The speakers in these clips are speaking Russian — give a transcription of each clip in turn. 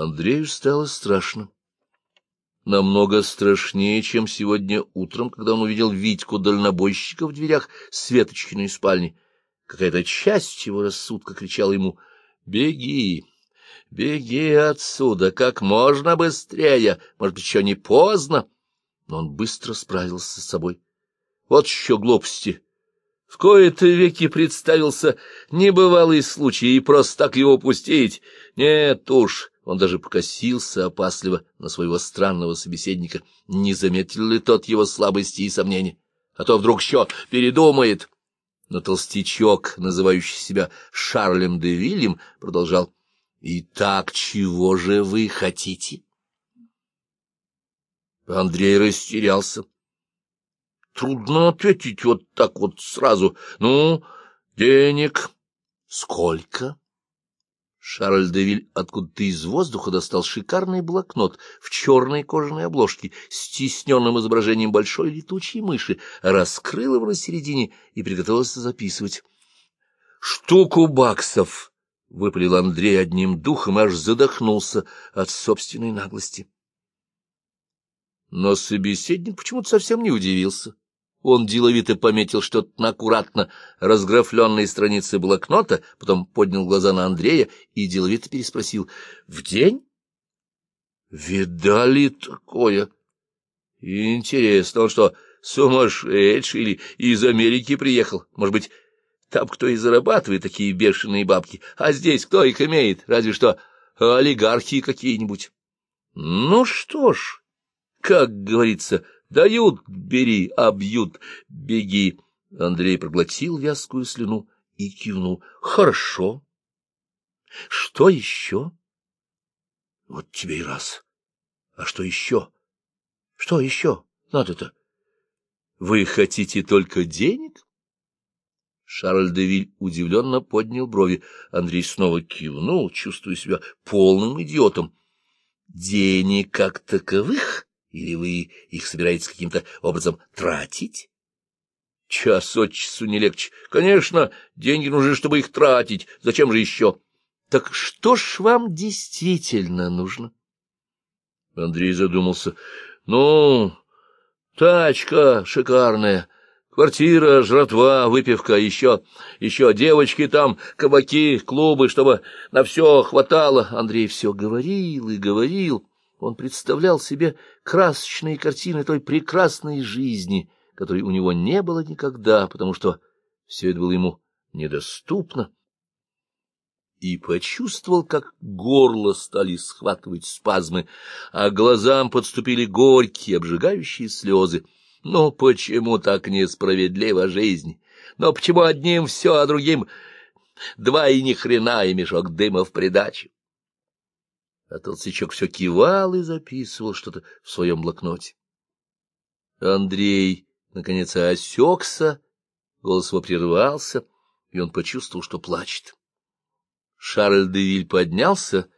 Андрею стало страшно. Намного страшнее, чем сегодня утром, когда он увидел Витьку-дальнобойщика в дверях Светочкиной спальни. Какая-то часть его рассудка кричала ему «Беги! Беги отсюда как можно быстрее! Может быть, еще не поздно!» Но он быстро справился с собой. Вот еще глупости! В кои-то веки представился небывалый случай, и просто так его пустить. Нет уж, он даже покосился опасливо на своего странного собеседника. Не заметил ли тот его слабости и сомнений? А то вдруг еще передумает. Но толстячок, называющий себя Шарлем де Вильям, продолжал. — Итак, чего же вы хотите? Андрей растерялся. Трудно ответить вот так вот сразу. Ну, денег сколько? Шарль Девиль откуда-то из воздуха достал шикарный блокнот в черной кожаной обложке с тисненным изображением большой летучей мыши, раскрыл его на середине и приготовился записывать. — Штуку баксов! — выпалил Андрей одним духом аж задохнулся от собственной наглости. Но собеседник почему-то совсем не удивился. Он деловито пометил что-то на аккуратно разграфленной странице блокнота, потом поднял глаза на Андрея и деловито переспросил. — В день? — Видали такое? — Интересно, он что, сумасшедший или из Америки приехал? Может быть, там кто и зарабатывает такие бешеные бабки, а здесь кто их имеет? Разве что олигархи какие-нибудь. — Ну что ж, как говорится... Дают — бери, а бьют — беги. Андрей проглотил вязкую слюну и кивнул. — Хорошо. — Что еще? — Вот тебе и раз. А что еще? — Что еще надо-то? — Вы хотите только денег? Шарль де Виль удивленно поднял брови. Андрей снова кивнул, чувствуя себя полным идиотом. — Денег как таковых? — или вы их собираетесь каким-то образом тратить? Час от часу не легче. Конечно, деньги нужны, чтобы их тратить. Зачем же еще? Так что ж вам действительно нужно? Андрей задумался. Ну, тачка шикарная, квартира, жратва, выпивка, еще, еще девочки там, кабаки, клубы, чтобы на все хватало. Андрей все говорил и говорил. Он представлял себе красочные картины той прекрасной жизни, которой у него не было никогда, потому что все это было ему недоступно, и почувствовал, как горло стали схватывать спазмы, а глазам подступили горькие, обжигающие слезы. Но почему так несправедлива жизнь? Но почему одним все, а другим два и ни хрена, и мешок дыма в придачу? А толстячок все кивал и записывал что-то в своем блокноте. Андрей, наконец, осекся, голос его прервался, и он почувствовал, что плачет. Шарль де Виль поднялся,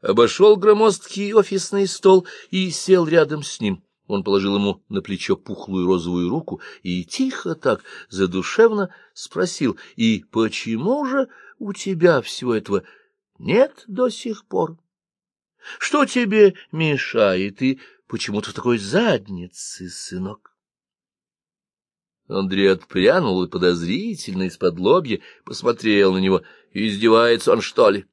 обошел громоздкий офисный стол и сел рядом с ним. Он положил ему на плечо пухлую розовую руку и тихо так, задушевно спросил, «И почему же у тебя всего этого нет до сих пор?» Что тебе мешает, и почему ты в такой заднице, сынок? Андрей отпрянул и подозрительно из-под лобья посмотрел на него. Издевается он, что ли?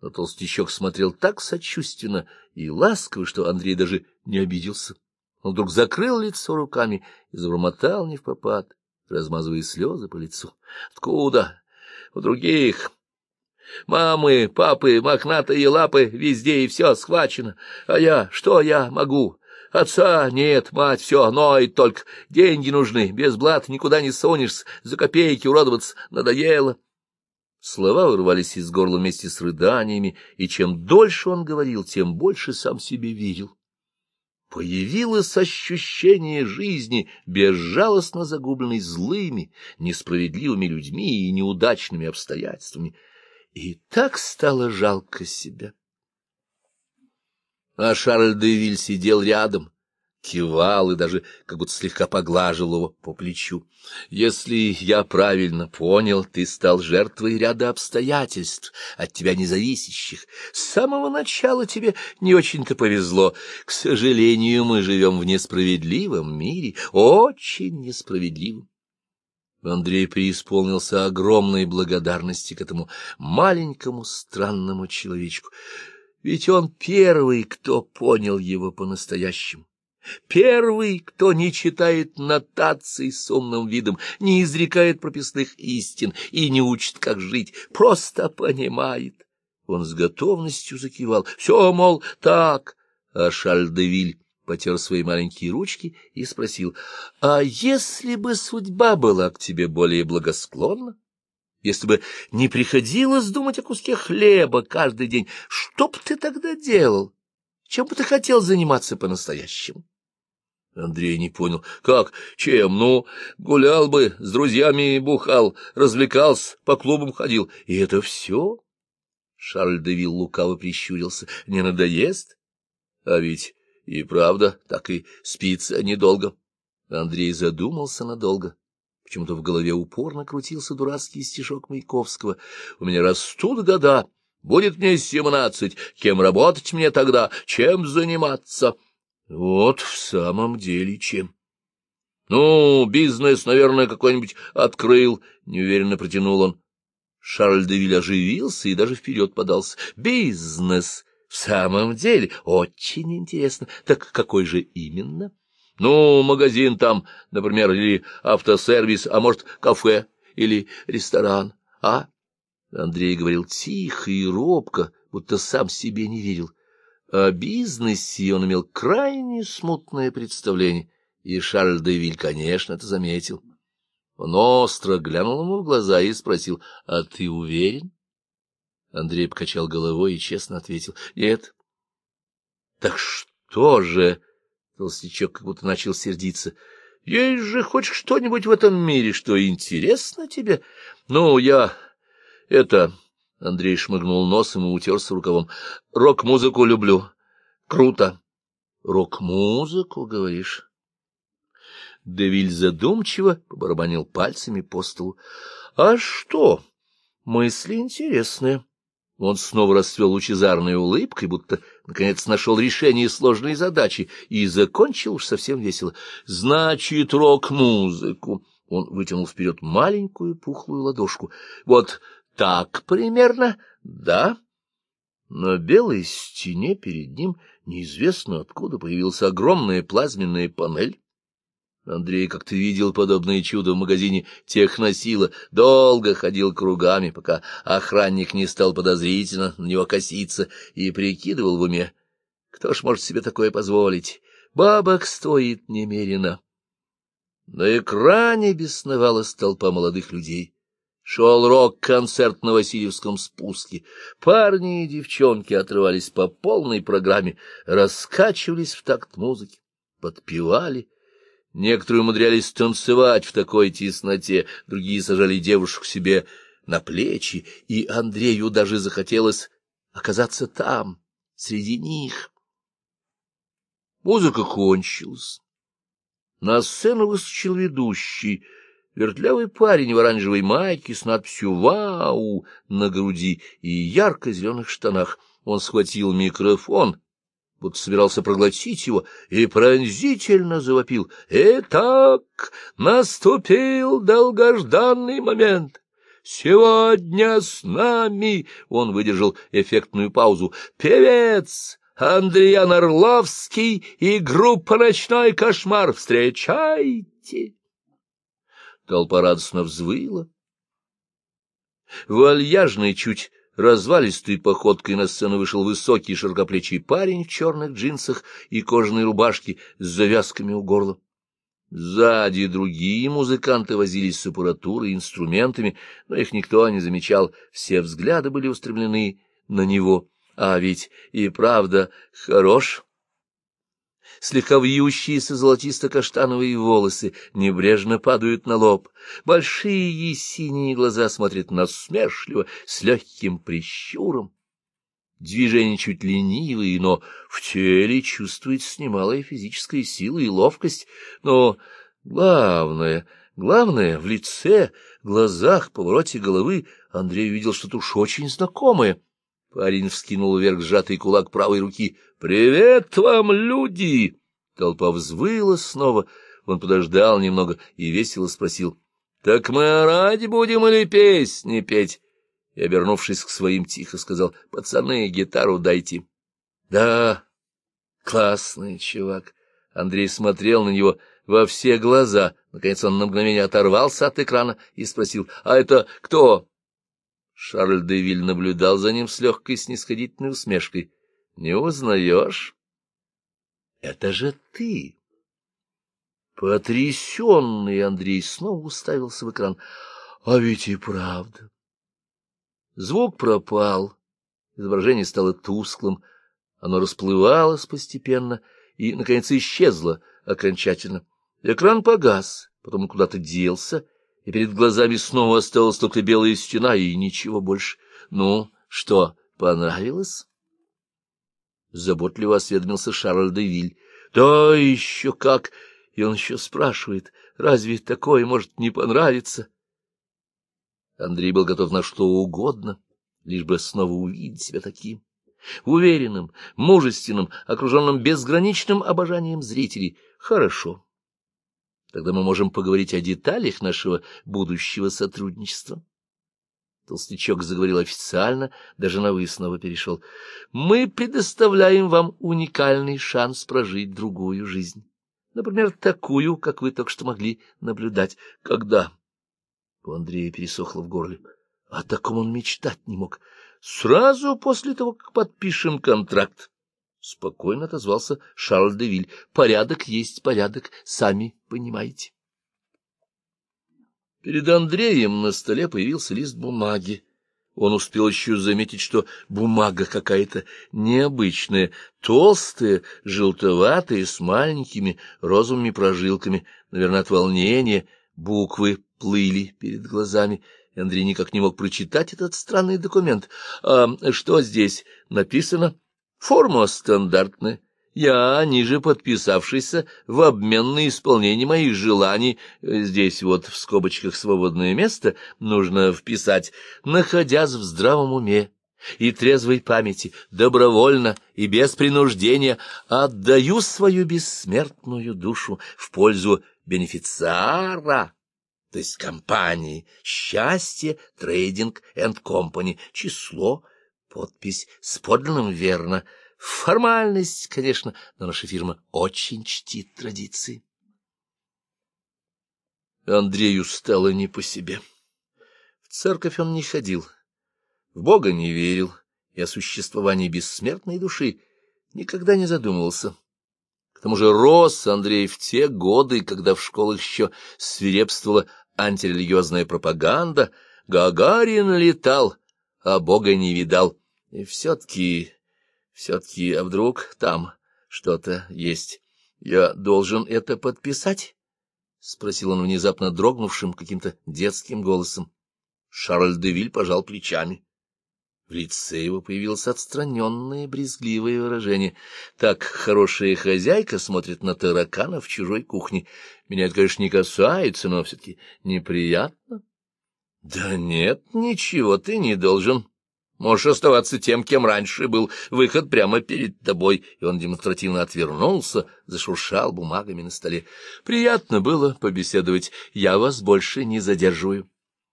Но толстячок смотрел так сочувственно и ласково, что Андрей даже не обиделся. Он вдруг закрыл лицо руками и забормотал не в попад, размазывая слезы по лицу. — Откуда? У других. Мамы, папы, мохнатые лапы, везде и все схвачено. А я, что я могу? Отца нет, мать все, но и только деньги нужны, без блат никуда не сунешься, за копейки уродоваться надоело. Слова вырвались из горла вместе с рыданиями, и чем дольше он говорил, тем больше сам себе верил. Появилось ощущение жизни, безжалостно загубленной злыми, несправедливыми людьми и неудачными обстоятельствами — и так стало жалко себя. А Шарль де Виль сидел рядом, кивал и даже как будто слегка поглаживал его по плечу. «Если я правильно понял, ты стал жертвой ряда обстоятельств, от тебя независящих. С самого начала тебе не очень-то повезло. К сожалению, мы живем в несправедливом мире, очень несправедливом. Андрей преисполнился огромной благодарности к этому маленькому странному человечку. Ведь он первый, кто понял его по-настоящему. Первый, кто не читает нотаций с умным видом, не изрекает прописных истин и не учит, как жить, просто понимает. Он с готовностью закивал. Все, мол, так. А Шальдевиль потер свои маленькие ручки и спросил, «А если бы судьба была к тебе более благосклонна? Если бы не приходилось думать о куске хлеба каждый день, что бы ты тогда делал? Чем бы ты хотел заниматься по-настоящему?» Андрей не понял. «Как? Чем? Ну, гулял бы, с друзьями бухал, развлекался, по клубам ходил. И это все?» Шарль Девилл лукаво прищурился. «Не надоест? А ведь и правда, так и спится недолго. Андрей задумался надолго. Почему-то в голове упорно крутился дурацкий стишок Маяковского. «У меня растут года, будет мне семнадцать, кем работать мне тогда, чем заниматься?» Вот в самом деле чем. «Ну, бизнес, наверное, какой-нибудь открыл», — неуверенно протянул он. Шарль де Виль оживился и даже вперед подался. «Бизнес!» В самом деле, очень интересно. Так какой же именно? Ну, магазин там, например, или автосервис, а может, кафе или ресторан, а? Андрей говорил тихо и робко, будто сам себе не верил. О бизнесе он имел крайне смутное представление, и Шарль де Виль, конечно, это заметил. Он остро глянул ему в глаза и спросил, — А ты уверен? Андрей покачал головой и честно ответил. — Нет. — Так что же? — толстячок как будто начал сердиться. — Есть же хоть что-нибудь в этом мире, что интересно тебе? Ну, я... это... Андрей шмыгнул носом и утерся рукавом. — Рок-музыку люблю. Круто. — Рок-музыку, говоришь? Девиль задумчиво побарабанил пальцами по столу. — А что? Мысли интересные. Он снова расцвел лучезарной улыбкой, будто, наконец, нашел решение сложной задачи и закончил уж совсем весело. «Значит, рок-музыку!» Он вытянул вперед маленькую пухлую ладошку. «Вот так примерно, да?» На белой стене перед ним неизвестно откуда появилась огромная плазменная панель, Андрей как-то видел подобное чудо в магазине техносила, долго ходил кругами, пока охранник не стал подозрительно на него коситься и прикидывал в уме. Кто ж может себе такое позволить? Бабок стоит немерено. На экране бесновалась толпа молодых людей. Шел рок-концерт на Васильевском спуске. Парни и девчонки отрывались по полной программе, раскачивались в такт музыки, подпевали — Некоторые умудрялись танцевать в такой тесноте, другие сажали девушек себе на плечи, и Андрею даже захотелось оказаться там, среди них. Музыка кончилась. На сцену выскочил ведущий, вертлявый парень в оранжевой майке с надписью «Вау» на груди и ярко-зеленых штанах. Он схватил микрофон будто собирался проглотить его, и пронзительно завопил. «Итак, наступил долгожданный момент!» «Сегодня с нами...» — он выдержал эффектную паузу. «Певец Андриан Орловский и группа «Ночной кошмар». Встречайте!» Толпа радостно взвыла. Вальяжный, чуть Развалистой походкой на сцену вышел высокий широкоплечий парень в черных джинсах и кожаной рубашке с завязками у горла. Сзади другие музыканты возились с аппаратурой и инструментами, но их никто не замечал, все взгляды были устремлены на него. А ведь и правда хорош слегка вьющиеся золотисто-каштановые волосы небрежно падают на лоб, большие синие глаза смотрят насмешливо, с легким прищуром. движения чуть ленивые, но в теле чувствуется немалая физическая сила и ловкость. Но главное, главное, в лице, глазах, повороте головы Андрей увидел что-то уж очень знакомое. Парень вскинул вверх сжатый кулак правой руки. «Привет вам, люди!» Толпа взвыла снова. Он подождал немного и весело спросил. «Так мы ради будем или песни петь?» И, обернувшись к своим, тихо сказал, — Пацаны, гитару дайте. — Да, классный чувак. Андрей смотрел на него во все глаза. Наконец он на мгновение оторвался от экрана и спросил, — А это кто? Шарль де Виль наблюдал за ним с легкой снисходительной усмешкой. — Не узнаешь? — Это же ты! Потрясенный Андрей снова уставился в экран. — А ведь и правда! Звук пропал, изображение стало тусклым, оно расплывалось постепенно и, наконец, исчезло окончательно. Экран погас, потом куда-то делся, и перед глазами снова осталась только белая стена и ничего больше. Ну, что, понравилось? Заботливо осведомился Шарль де Виль. Да еще как! И он еще спрашивает, разве такое может не понравиться? Андрей был готов на что угодно, лишь бы снова увидеть себя таким. Уверенным, мужественным, окруженным безграничным обожанием зрителей. Хорошо. Тогда мы можем поговорить о деталях нашего будущего сотрудничества. Толстячок заговорил официально, даже на «вы» снова перешел. Мы предоставляем вам уникальный шанс прожить другую жизнь. Например, такую, как вы только что могли наблюдать. Когда? У Андрея пересохло в горле. О таком он мечтать не мог. Сразу после того, как подпишем контракт. Спокойно отозвался Шарль де Виль. Порядок есть порядок, сами понимаете. Перед Андреем на столе появился лист бумаги. Он успел еще заметить, что бумага какая-то необычная, толстая, желтоватая, с маленькими розовыми прожилками, наверное, от волнения, буквы плыли перед глазами, Андрей никак не мог прочитать этот странный документ. А что здесь написано? Форма стандартная. Я, ниже подписавшийся, в обмен на исполнение моих желаний, здесь вот в скобочках свободное место, нужно вписать, находясь в здравом уме и трезвой памяти, добровольно и без принуждения, отдаю свою бессмертную душу в пользу бенефициара то есть компании «Счастье Трейдинг энд Компани», число, подпись с подлинным верно. Формальность, конечно, но наша фирма очень чтит традиции. Андрею стало не по себе. В церковь он не ходил, в Бога не верил и о существовании бессмертной души никогда не задумывался. К тому же рос Андрей в те годы, когда в школах еще свирепствовала антирелигиозная пропаганда, Гагарин летал, а Бога не видал. И все-таки, все-таки, а вдруг там что-то есть? Я должен это подписать? — спросил он внезапно дрогнувшим каким-то детским голосом. Шарль де Виль пожал плечами. В лице его появилось отстраненное, брезгливое выражение. Так хорошая хозяйка смотрит на таракана в чужой кухне. Меня это, конечно, не касается, но все-таки неприятно. — Да нет, ничего ты не должен. Можешь оставаться тем, кем раньше был. Выход прямо перед тобой. И он демонстративно отвернулся, зашуршал бумагами на столе. Приятно было побеседовать. Я вас больше не задерживаю.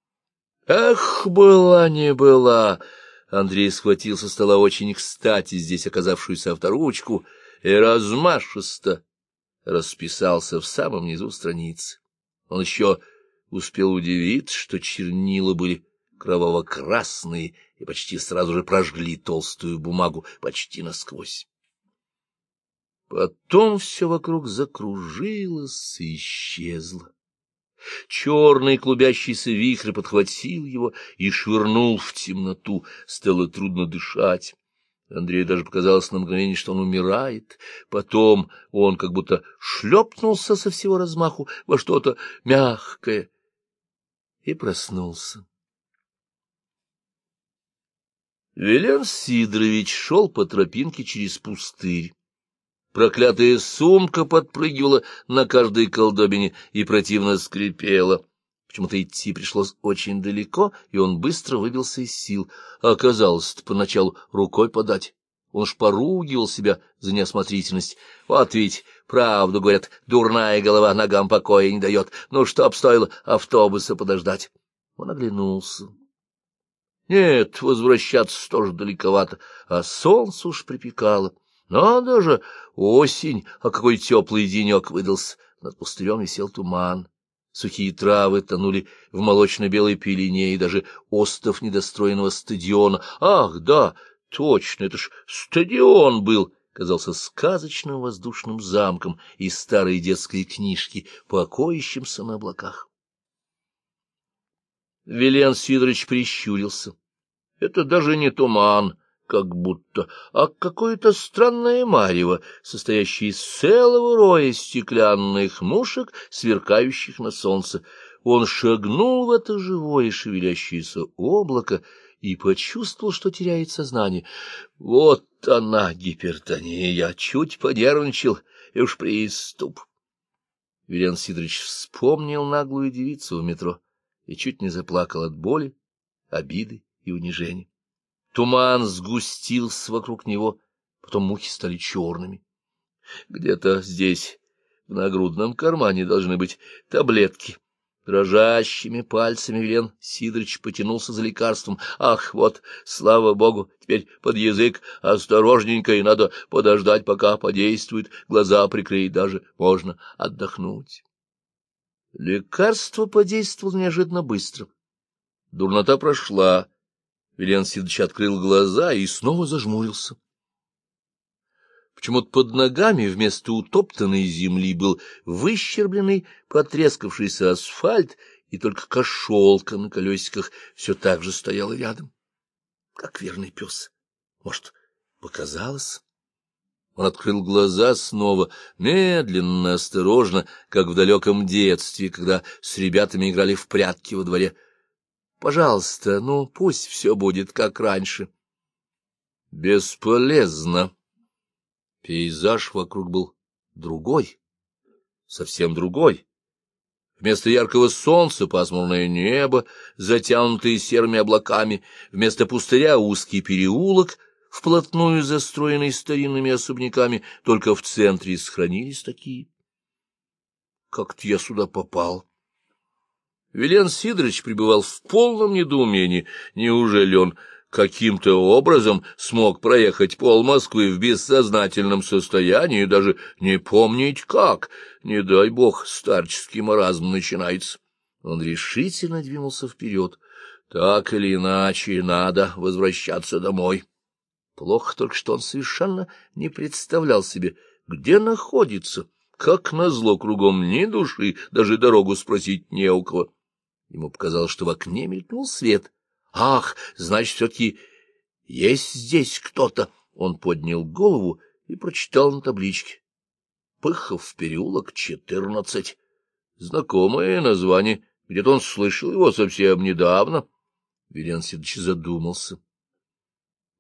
— Эх, была не была! Андрей схватил со стола очень кстати здесь оказавшуюся авторучку и размашисто расписался в самом низу страницы. Он еще успел удивиться, что чернила были кроваво-красные и почти сразу же прожгли толстую бумагу почти насквозь. Потом все вокруг закружилось и исчезло. Черный клубящийся вихрь подхватил его и швырнул в темноту. Стало трудно дышать. Андрею даже показалось на мгновение, что он умирает. Потом он как будто шлепнулся со всего размаху во что-то мягкое и проснулся. Велен Сидорович шел по тропинке через пустырь. Проклятая сумка подпрыгивала на каждой колдобине и противно скрипела. Почему-то идти пришлось очень далеко, и он быстро выбился из сил. Оказалось-то поначалу рукой подать. Он ж поругивал себя за неосмотрительность. Вот ведь, правду говорят, дурная голова ногам покоя не дает. Ну, что обстоило автобуса подождать? Он оглянулся. Нет, возвращаться тоже далековато, а солнце уж припекало. Надо же, осень, а какой теплый денек выдался. Над пустырем висел туман. Сухие травы тонули в молочно-белой пелене, и даже остов недостроенного стадиона. Ах, да, точно, это ж стадион был! казался сказочным воздушным замком из старой детской книжки, покоящимся на облаках. Вилен Сидорович прищурился. Это даже не туман, как будто, а какое-то странное марево, состоящее из целого роя стеклянных мушек, сверкающих на солнце. Он шагнул в это живое шевелящееся облако и почувствовал, что теряет сознание. Вот она, гипертония, чуть понервничал, и уж приступ. Вилен Сидорович вспомнил наглую девицу в метро и чуть не заплакал от боли, обиды и унижения. Туман сгустился вокруг него, потом мухи стали черными. Где-то здесь, в нагрудном кармане, должны быть таблетки. Дрожащими пальцами Велен Сидорович потянулся за лекарством. Ах, вот, слава богу, теперь под язык осторожненько, и надо подождать, пока подействует, глаза прикрыть даже, можно отдохнуть. Лекарство подействовало неожиданно быстро. Дурнота прошла. Вилен Сидович открыл глаза и снова зажмурился. Почему-то под ногами вместо утоптанной земли был выщербленный, потрескавшийся асфальт, и только кошелка на колесиках все так же стояла рядом, как верный пес. Может, показалось? Он открыл глаза снова, медленно, осторожно, как в далеком детстве, когда с ребятами играли в прятки во дворе. Пожалуйста, ну, пусть все будет как раньше. Бесполезно. Пейзаж вокруг был другой, совсем другой. Вместо яркого солнца пасмурное небо, затянутое серыми облаками, вместо пустыря узкий переулок — вплотную застроенный старинными особняками, только в центре сохранились такие. Как-то я сюда попал. Велен Сидорович пребывал в полном недоумении. Неужели он каким-то образом смог проехать пол Москвы в бессознательном состоянии, даже не помнить как? Не дай бог, старческий маразм начинается. Он решительно двинулся вперед. Так или иначе, надо возвращаться домой. Плохо только, что он совершенно не представлял себе, где находится. Как назло кругом ни души, даже дорогу спросить не у кого. Ему показалось, что в окне мелькнул свет. Ах, значит, все-таки есть здесь кто-то. Он поднял голову и прочитал на табличке. Пыхов переулок, четырнадцать. Знакомое название. Где-то он слышал его совсем недавно. Велен Сидович задумался.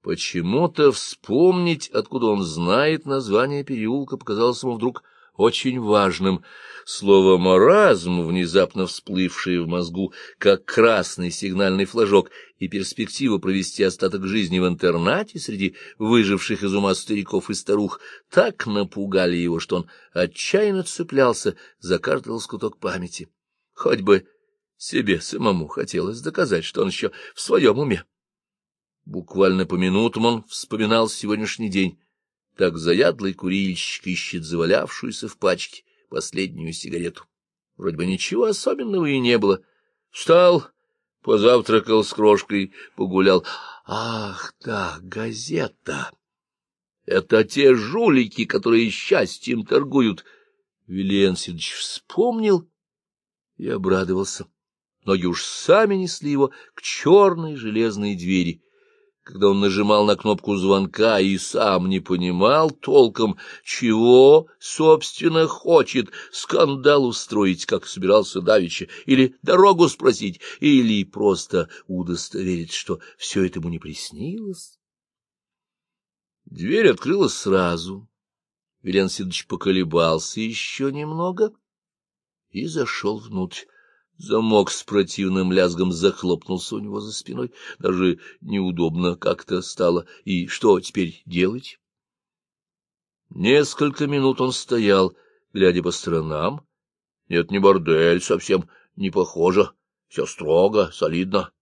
Почему-то вспомнить, откуда он знает название переулка, показалось ему вдруг очень важным. Слово «маразм», внезапно всплывшее в мозгу, как красный сигнальный флажок, и перспектива провести остаток жизни в интернате среди выживших из ума стариков и старух, так напугали его, что он отчаянно цеплялся за каждый лоскуток памяти. Хоть бы себе самому хотелось доказать, что он еще в своем уме. Буквально по минутам он вспоминал сегодняшний день. Так заядлый курильщик ищет завалявшуюся в пачке последнюю сигарету. Вроде бы ничего особенного и не было. Встал, позавтракал с крошкой, погулял. Ах, да, газета! Это те жулики, которые счастьем торгуют. Вилен Сидович вспомнил и обрадовался. Ноги уж сами несли его к черной железной двери — когда он нажимал на кнопку звонка и сам не понимал толком, чего, собственно, хочет, скандал устроить, как собирался Давича, или дорогу спросить, или просто удостоверить, что все это ему не приснилось. Дверь открылась сразу. Вилен Сидович поколебался еще немного и зашел внутрь. Замок с противным лязгом захлопнулся у него за спиной. Даже неудобно как-то стало. И что теперь делать? Несколько минут он стоял, глядя по сторонам. Нет, не бордель, совсем не похоже. Все строго, солидно,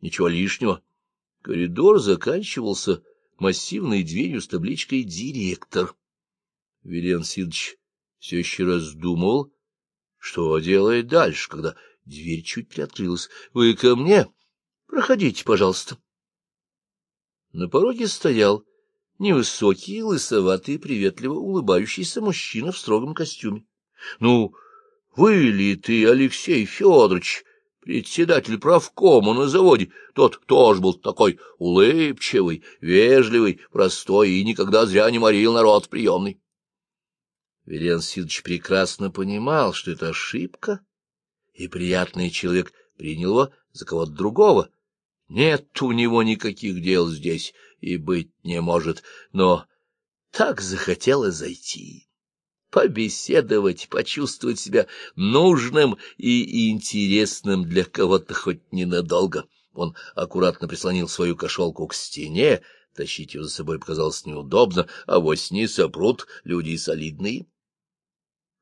ничего лишнего. Коридор заканчивался массивной дверью с табличкой «Директор». Вилен Сидович все еще раздумывал, что делает дальше, когда Дверь чуть приоткрылась. — Вы ко мне? Проходите, пожалуйста. На пороге стоял невысокий, лысоватый, приветливо улыбающийся мужчина в строгом костюме. — Ну, вы ли ты, Алексей Федорович, председатель правкома на заводе? Тот тоже был такой улыбчивый, вежливый, простой и никогда зря не морил народ приемный. Велен Сидович прекрасно понимал, что это ошибка, и приятный человек принял его за кого-то другого. Нет у него никаких дел здесь и быть не может, но так захотелось зайти, побеседовать, почувствовать себя нужным и интересным для кого-то хоть ненадолго. Он аккуратно прислонил свою кошелку к стене, тащить ее за собой показалось неудобно, а вось не сопрут, люди солидные.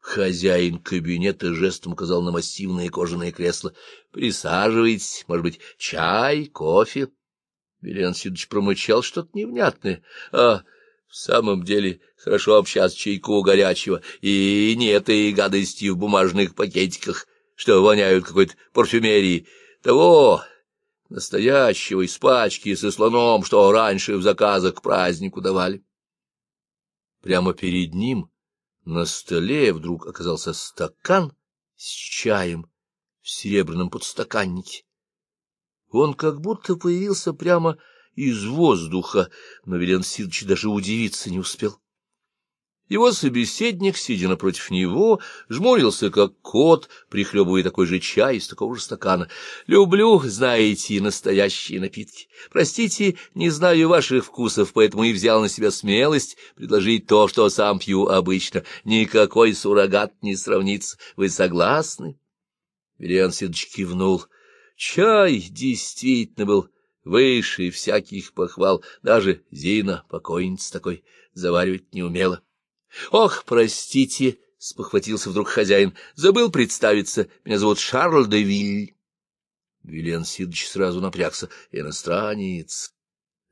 Хозяин кабинета жестом указал на массивные кожаные кресла. — Присаживайтесь, может быть, чай, кофе? Вилен Сидович промычал что-то невнятное. — А в самом деле хорошо общаться чайку горячего, и не этой гадости в бумажных пакетиках, что воняют какой-то парфюмерией. Того настоящего из пачки со слоном, что раньше в заказах к празднику давали. Прямо перед ним на столе вдруг оказался стакан с чаем в серебряном подстаканнике. Он как будто появился прямо из воздуха, но Велен Сидович даже удивиться не успел. Его собеседник, сидя напротив него, жмурился, как кот, прихлебывая такой же чай из такого же стакана. «Люблю, знаете, настоящие напитки. Простите, не знаю ваших вкусов, поэтому и взял на себя смелость предложить то, что сам пью обычно. Никакой суррогат не сравнится. Вы согласны?» Виллиан Сидович кивнул. Чай действительно был выше всяких похвал. Даже Зина, покойница такой, заваривать не умела. — Ох, простите, — спохватился вдруг хозяин, — забыл представиться. Меня зовут Шарль де Виль. Виллиан Сидович сразу напрягся. Иностранец.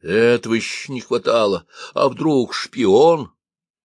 Этого еще не хватало. А вдруг шпион?